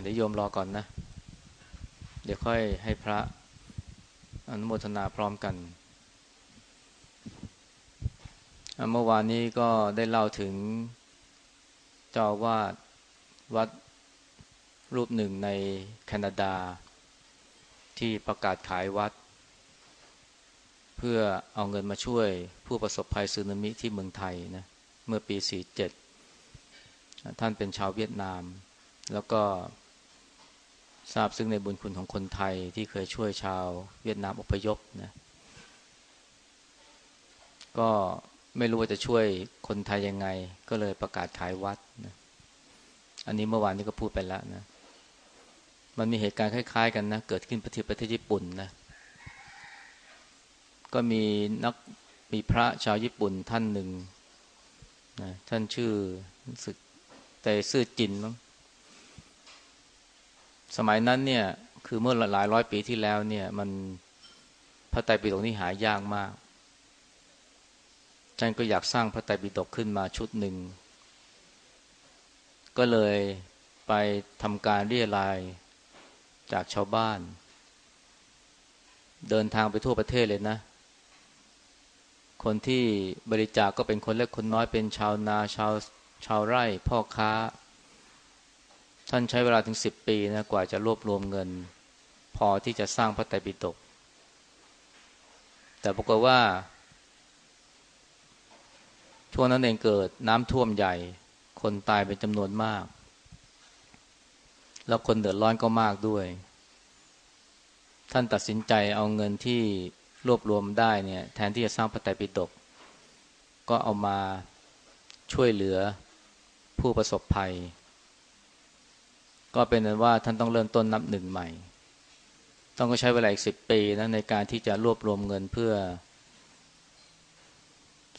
เดี๋ยวโยมรอก่อนนะ เดี๋ยวค่อยให้พระอนุโมทนาพร้อมกัน เมื่อวานนี้ก็ได้เล่าถึงเจ้าวาดวัดรูปหนึ่งในแคนาดา ที่ประกาศขายวัด เพื่อเอาเงินมาช่วยผู้ประสบภัยสึนามิที่เมืองไทยนะเมื่อปี 47 ท่านเป็นชาวเวียดนาม แล้วก็ ทราบซึ่งในบุญคุณของคนไทยที่เคยช่วยชาวเวียดนามอพยพนะก็ไม่รู้ว่าจะช่วยคนไทยยังไง ก็เลยประกาศขายวัดนะอันนี้เมื่อวานนี้ก็พูดไปแล้วนะ มันมีเหตุการณ์คล้าย ๆ กันนะ เกิดขึ้นประเทศประเทศญี่ปุ่นนะ ก็มีนักมีพระชาวญี่ปุ่นท่านหนึ่งนะท่านชื่อสึกแต่ซื่อจินมั้ง สมัยนั้นเนี่ยคือเมื่อหลายร้อยปีที่แล้วเนี่ยมันพระไตรปิฎกนี่หายากมากท่านก็อยากสร้างพระไตรปิฎกขึ้นมาชุดหนึ่ง ก็เลยไปทำการเรียรายจากชาวบ้าน เดินทางไปทั่วประเทศเลยนะ คนที่บริจาคกก็เป็นคนเล็กคนน้อยเป็นชาวนาชาวชาวไร่พ่อค้า ท่านใช้เวลาถึงสิบปีนะกว่าจะรวบรวมเงิน พอที่จะสร้างพระไตรปิฎกแต่ปรากฏว่า ช่วงนั้นเองเกิดน้ำท่วมใหญ่ คนตายเป็นจำนวนมาก แล้วคนเดือดร้อนก็มากด้วย ท่านตัดสินใจเอาเงินที่รวบรวมได้เนี่ยแทนที่จะสร้างพระไตรปิฎกก็เอามาช่วยเหลือผู้ประสบภัย ก็เป็นนั้นว่าท่านต้องเริ่มต้นนับหนึ่งใหม่ ต้องก็ใช้เวลาอีกสิบปีนะในการที่จะรวบรวมเงินเพื่อ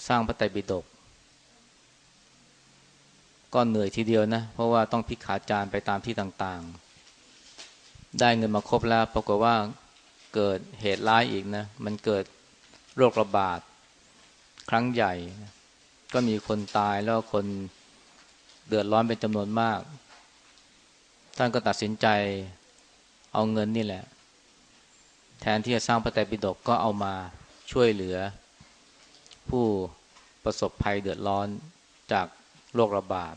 สร้างพระไตรปิฎกก็เหนื่อยทีเดียวนะ เพราะว่าต้องพิขาจารไปตามที่ต่างๆ ได้เงินมาครบแล้วปรากฏว่าเกิดเหตุร้ายอีกนะ มันเกิดโรคระบาด ครั้งใหญ่ ก็มีคนตายแล้วคนเดือดร้อนเป็นจำนวนมาก ท่านก็ตัดสินใจเอาเงินนี่แหละ แทนที่จะสร้างพระไตรปิฎกก็เอามาช่วยเหลือ ผู้ประสบภัยเดือดร้อนจากโรคระบาด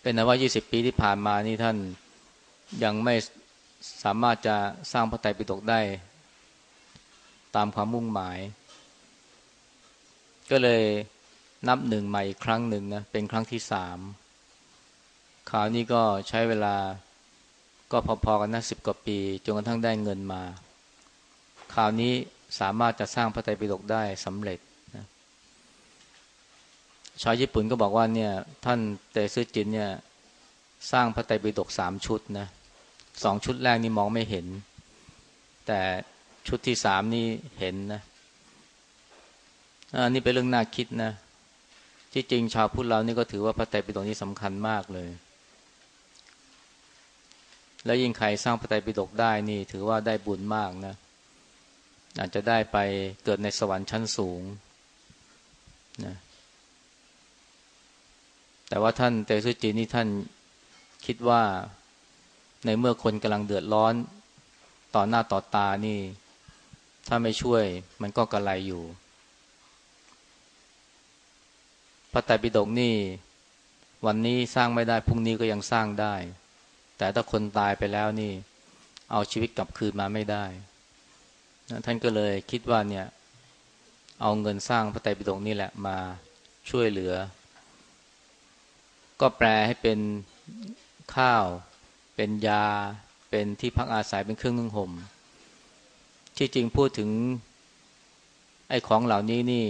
เป็นนะว่า 20 ปีที่ผ่านมานี่ท่านยังไม่สามารถจะสร้างพระไตรปิฎกได้ ตามความมุ่งหมาย ก็เลยนับหนึ่งใหม่อีกครั้งหนึ่งนะเป็นครั้งที่สาม คราวนี้ก็ใช้เวลาก็พอๆกันนะสิบกว่าปีจนกระทั่งได้เงินมาคราวนี้สามารถจะสร้างพระไตรปิฎกได้สำเร็จชาวญี่ปุ่นก็บอกว่าเนี่ย ท่านเตซึจินเนี่ย สร้างพระไตรปิฎกสามชุดนะสองชุดแรกนี่มองไม่เห็น แต่ชุดที่สามนี่เห็นนะอันนี้เป็นเรื่องน่าคิดนะที่จริงชาวพุทธเรานี่ก็ถือว่าพระไตรปิฎกนี้สำคัญมากเลย แล้วยิ่งใครสร้างพระไตรปิฎกได้นี่ถือว่าได้บุญมากนะ อาจจะได้ไปเกิดในสวรรค์ชั้นสูงนะแต่ว่าท่านเตซุจีนี่ท่านคิดว่าในเมื่อคนกำลังเดือดร้อนต่อหน้าต่อตานี่ ถ้าไม่ช่วยมันก็กระไรอยู่ พระไตรปิฎกนี่ วันนี้สร้างไม่ได้พรุ่งนี้ก็ยังสร้างได้ แต่ถ้าคนตายไปแล้วนี่ เอาชีวิตกลับคืนมาไม่ได้ท่านก็เลยคิดว่าเนี่ย เอาเงินสร้างพระไตรปิฎกนี่แหละมาช่วยเหลือ ก็แปลให้เป็นข้าว เป็นยา เป็นที่พักอาศัยเป็นเครื่องนึ่งห่มที่จริงพูดถึง ไอ้ของเหล่านี้นี่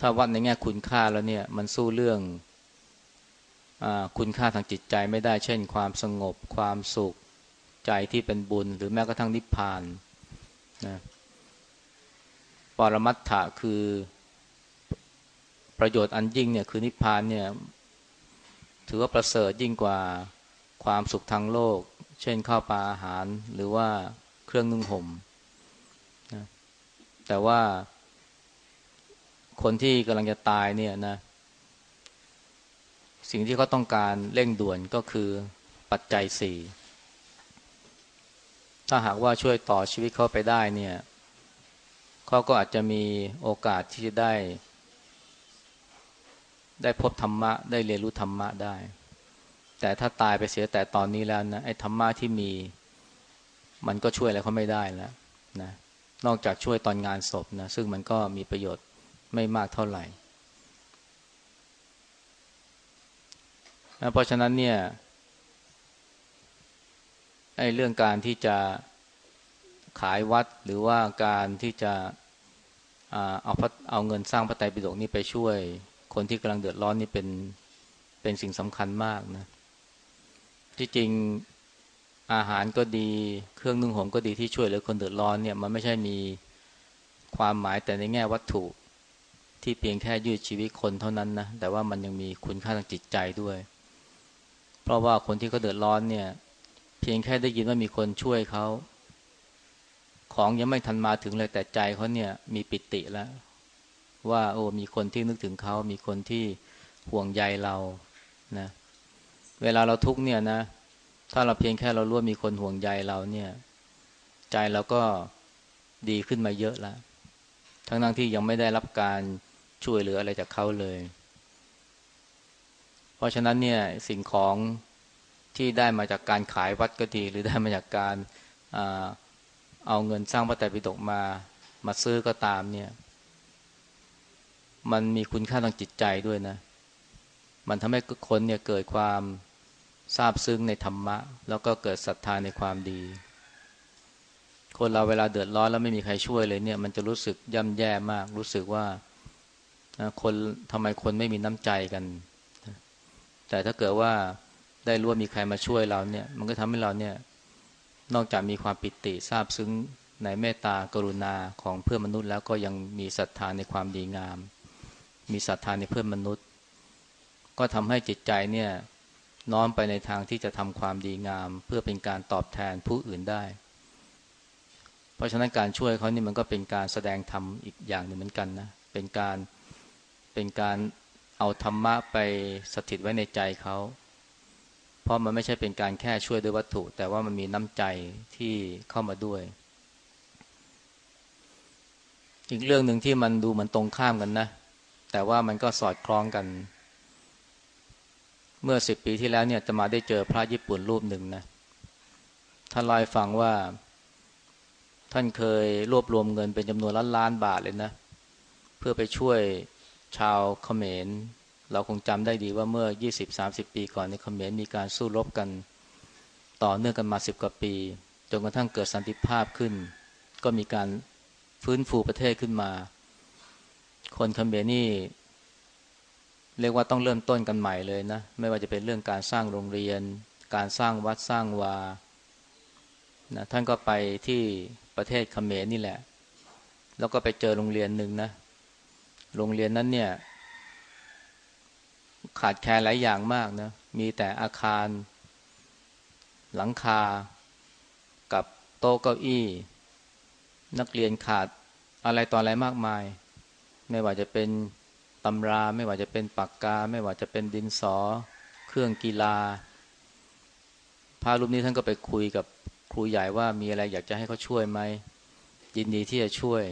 ถ้าวัดในแง่คุณค่าแล้วเนี่ย มันสู้เรื่อง คุณค่าทางจิตใจไม่ได้ เช่น ความสงบ ความสุขใจที่เป็นบุญ หรือแม้กระทั่งนิพพานนะปรมัตถะคือประโยชน์อันยิ่งเนี่ยคือนิพพานเนี่ยถือว่าประเสริฐยิ่งกว่าความสุขทางโลก เช่นข้าวปลาอาหารหรือว่าเครื่องนุ่งห่มนะแต่ว่าคนที่กำลังจะตายเนี่ยนะ สิ่งที่เขาต้องการเร่งด่วนก็คือปัจจัยสี่ถ้าหากว่าช่วยต่อชีวิตเขาไปได้เนี่ยเขาก็อาจจะมีโอกาสที่จะได้ ได้พบธรรมะ ได้เรียนรู้ธรรมะได้ แต่ถ้าตายไปเสียแต่ตอนนี้แล้วนะไอ้ธรรมะที่มี มันก็ช่วยอะไรเขาไม่ได้แล้วนะนอกจากช่วยตอนงานศพนะซึ่งมันก็มีประโยชน์ไม่มากเท่าไหร่ เพราะฉะนั้นเนี่ยไอ้เรื่องการที่จะขายวัดหรือว่าการที่จะเอาเอาเงินสร้างพระไตรปิฎกนี้ไปช่วย คนที่กำลังเดือดร้อนนี่เป็นเป็นสิ่งสำคัญมากนะที่จริงอาหารก็ดี เครื่องนึ่งห่มก็ดีที่ช่วยเหลือคนเดือดร้อนเนี่ยมันไม่ใช่มีความหมายแต่ในแง่วัตถุที่เพียงแค่ยืดชีวิตคนเท่านั้นนะแต่ว่ามันยังมีคุณค่าทางจิตใจด้วย เพราะว่าคนที่เขาเดือดร้อนเนี่ย เพียงแค่ได้ยินว่ามีคนช่วยเขาของยังไม่ทันมาถึงเลยแต่ใจเขาเนี่ยมีปิติแล้ว ว่าโอ้มีคนที่นึกถึงเขามีคนที่ห่วงใยเรานะเวลาเราทุกเนี่ยนะ ถ้าเราเพียงแค่เรารู้ว่ามีคนห่วงใยเราเนี่ย ใจเราก็ดีขึ้นมาเยอะแล้วทั้งทั้งที่ยังไม่ได้รับการช่วยเหลืออะไรจากเขาเลย ราะฉะนั้นเนี่ยสิ่งของที่ได้มาจากการขายวัดก็ดี หรือได้มาจากการเอาเงินสร้างพระไตรปิฎกมามาซื้อก็ตามเนี่ย มันมีคุณค่าทางจิตใจด้วยนะ มันทำให้คนเนี่ยเกิดความทราบซึ้งในธรรมะ แล้วก็เกิดศรัทธาในความดี คนเราเวลาเดือดร้อนแล้วไม่มีใครช่วยเลยเนี่ย มันจะรู้สึกย่ำแย่มาก รู้สึกว่าคนทำไมคนไม่มีน้ำใจกัน แต่ถ้าเกิดว่าได้รู้ว่ามีใครมาช่วยเราเนี่ย มันก็ทำให้เราเนี่ย นอกจากมีความปิติทราบซึ้งในเมตตากรุณาของเพื่อนมนุษย์ แล้วก็ยังมีศรัทธาในความดีงาม มีศรัทธาในเพื่อนมนุษย์ ก็ทำให้จิตใจเนี่ยน้อมไปในทางที่จะทำความดีงาม เพื่อเป็นการตอบแทนผู้อื่นได้ เพราะฉะนั้นการช่วยเขานี่มันก็เป็นการแสดงธรรมอีกอย่างหนึ่งเหมือนกันนะ เป็นการเป็นการ เอาธรรมะไปสถิตไว้ในใจเขา เพราะมันไม่ใช่เป็นการแค่ช่วยด้วยวัตถุ แต่ว่ามันมีน้ำใจที่เข้ามาด้วย อีกเรื่องหนึ่งที่มันดูเหมือนตรงข้ามกันนะ แต่ว่ามันก็สอดคล้องกัน เมื่อสิบปีที่แล้วเนี่ยจะมาได้เจอพระญี่ปุ่นรูปหนึ่งนะท่านเล่าให้ฟังว่า ท่านเคยรวบรวมเงินเป็นจำนวนล้านล้านบาทเลยนะ เพื่อไปช่วย ชาวเขมร เราคงจำได้ดีว่าเมื่อ 20-30 ปีก่อนในเขมรมีการสู้รบกัน ต่อเนื่องกันมาสิบกว่าปี จนกระทั่งเกิดสันติภาพขึ้น ก็มีการฟื้นฟูประเทศขึ้นมา คนเขมรนี่เรียกว่าต้องเริ่มต้นกันใหม่เลยนะ ไม่ว่าจะเป็นเรื่องการสร้างโรงเรียน การสร้างวัดสร้างวานะท่านก็ไปที่ประเทศเขมรนี่แหละ แล้วก็ไปเจอโรงเรียนหนึ่งนะ โรงเรียนนั้นเนี่ย ขาดแคลนหลายอย่างมากนะ มีแต่อาคาร หลังคา กับโต๊ะเก้าอี้ นักเรียนขาดอะไรต่ออะไรมากมาย ไม่ว่าจะเป็นตำรา ไม่ว่าจะเป็นปากกา ไม่ว่าจะเป็นดินสอ เครื่องกีฬาพระรูปนี้ท่านก็ไปคุยกับครูใหญ่ว่ามีอะไรอยากจะให้เขาช่วยไหมยินดีที่จะช่วย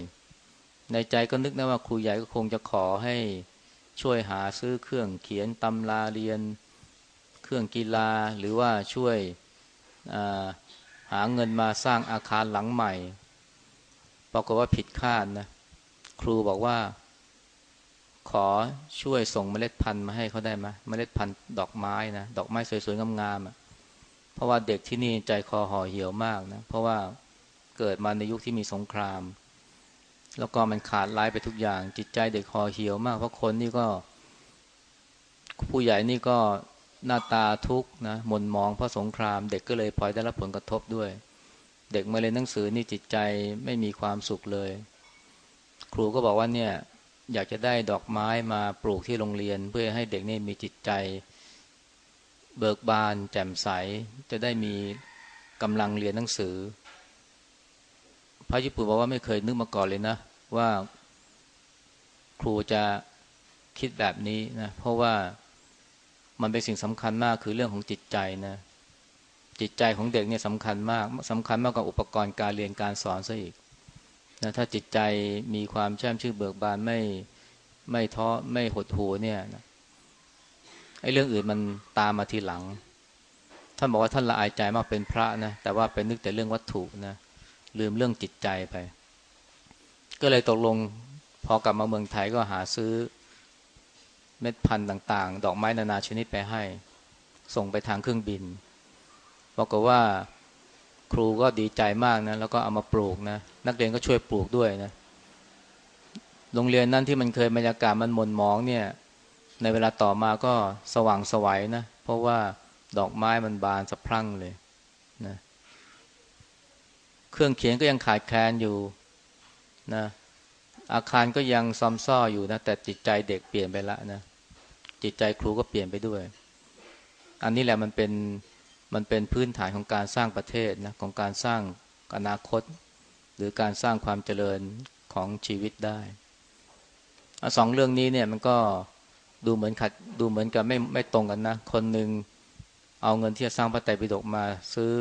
ในใจก็นึกนะว่าครูใหญ่ก็คงจะขอให้ช่วยหาซื้อเครื่องเขียนตำราเรียน เครื่องกีฬาหรือว่าช่วยหาเงินมาสร้างอาคารหลังใหม่ปรากฏว่าผิดคาดนะ ครูบอกว่า ขอช่วยส่งเมล็ดพันธุ์มาให้เขาได้ไหมเมล็ดพันธุ์ดอกไม้นะดอกไม้สวยๆงามๆเพราะว่าเด็กที่นี่ใจคอห่อเหี่ยวมากนะ เพราะว่าเกิดมาในยุคที่มีสงคราม แล้วก็มันขาดร้ายไปทุกอย่าง จิตใจเด็กห่อเหี่ยวมาก เพราะคนนี่ก็ ผู้ใหญ่นี่ก็หน้าตาทุกนะหม่นมองเพราะสงคราม เด็กก็เลยพลอยได้รับผลกระทบด้วย เด็กมาเรียนหนังสือนี่จิตใจไม่มีความสุขเลย ครูก็บอกว่าเนี่ย อยากจะได้ดอกไม้มาปลูกที่โรงเรียน เพื่อให้เด็กนี่มีจิตใจ เบิกบาน แจ่มใส จะได้มีกำลังเรียนหนังสือ พระญี่ปุ่นบอกว่าไม่เคยนึกมาก่อนเลยนะ ว่าครูจะคิดแบบนี้นะเพราะว่ามันเป็นสิ่งสำคัญมากคือเรื่องของจิตใจนะจิตใจของเด็กเนี่ยสำคัญมากสำคัญมากกว่าอุปกรณ์การเรียนการสอนซะอีกนะถ้าจิตใจมีความแช่มชื่นเบิกบานไม่ไม่ท้อไม่หดหูเนี่ยนะไอ้เรื่องอื่นมันตามมาทีหลัง ท่านบอกว่าท่านละอายใจมากเป็นพระนะแต่ว่าเป็นนึกแต่เรื่องวัตถุนะ ลืมเรื่องจิตใจไป ก็เลยตกลงพอกลับมาเมืองไทยก็หาซื้อเม็ดพันธุ์ต่าง ๆ ดอกไม้นานาชนิดไปให้ ส่งไปทางเครื่องบินบอกว่าครูก็ดีใจมากนะ แล้วก็เอามาปลูกนะ นักเรียนก็ช่วยปลูกด้วยนะ โรงเรียนนั่นที่มันเคยบรรยากาศมันหม่นหมองเนี่ย ในเวลาต่อมาก็สว่างสวัยนะ เพราะว่าดอกไม้มันบานสะพรั่งเลย เครื่องเขียนก็ยังขาดแคลนอยู่นะอาคารก็ยังซอมซ่ออยู่นะแต่จิตใจเด็กเปลี่ยนไปละนะจิตใจครูก็เปลี่ยนไปด้วย อันนี้แหละมันเป็นมันเป็นพื้นฐานของการสร้างประเทศนะของการสร้างอนาคต หรือการสร้างความเจริญของชีวิตได้สองเรื่องนี้เนี่ยมันก็ดูเหมือนขัดดูเหมือนกับไม่ไม่ตรงกันนะ คนหนึ่งเอาเงินที่จะสร้างพระไตรปิฎกมาซื้อ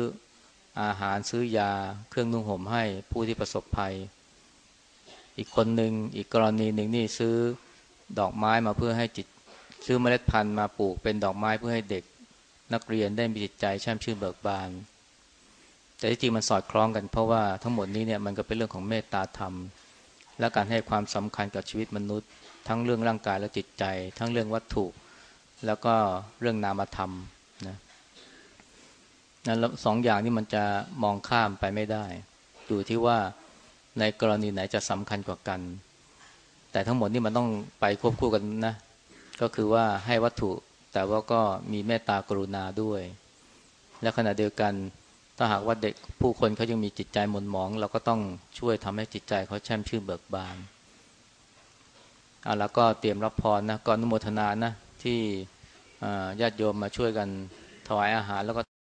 อาหารซื้อยา เครื่องนุ่งห่มให้ผู้ที่ประสบภัย อีกคนหนึ่งอีกกรณีหนึ่งนี่ซื้อดอกไม้มาเพื่อให้จิต ซื้อเมล็ดพันธุ์มาปลูกเป็นดอกไม้เพื่อให้เด็กนักเรียนได้มีจิตใจแช่มชื่นเบิกบาน แต่ที่จริงมันสอดคล้องกันเพราะว่าทั้งหมดนี้เนี่ยมันก็เป็นเรื่องของเมตตาธรรม และการให้ความสำคัญกับชีวิตมนุษย์ ทั้งเรื่องร่างกายและจิตใจ ทั้งเรื่องวัตถุ แล้วก็เรื่องนามธรรมนะ นั้นสองอย่างนี้มันจะมองข้ามไปไม่ได้ดูที่ว่าในกรณีไหนจะสำคัญกว่ากัน แต่ทั้งหมดนี่มันต้องไปควบคู่กันนะ ก็คือว่าให้วัตถุแต่ว่าก็มีเมตตากรุณาด้วย และขณะเดียวกันถ้าหากว่าเด็กผู้คนเขายังมีจิตใจหม่นหมอง เราก็ต้องช่วยทำให้จิตใจเขาแช่มชื่นเบิกบานเอาแล้วก็เตรียมรับพรนะก่อนนุโมทนานะที่ญาติโยมมาช่วยกันถวายอาหารแล้วก็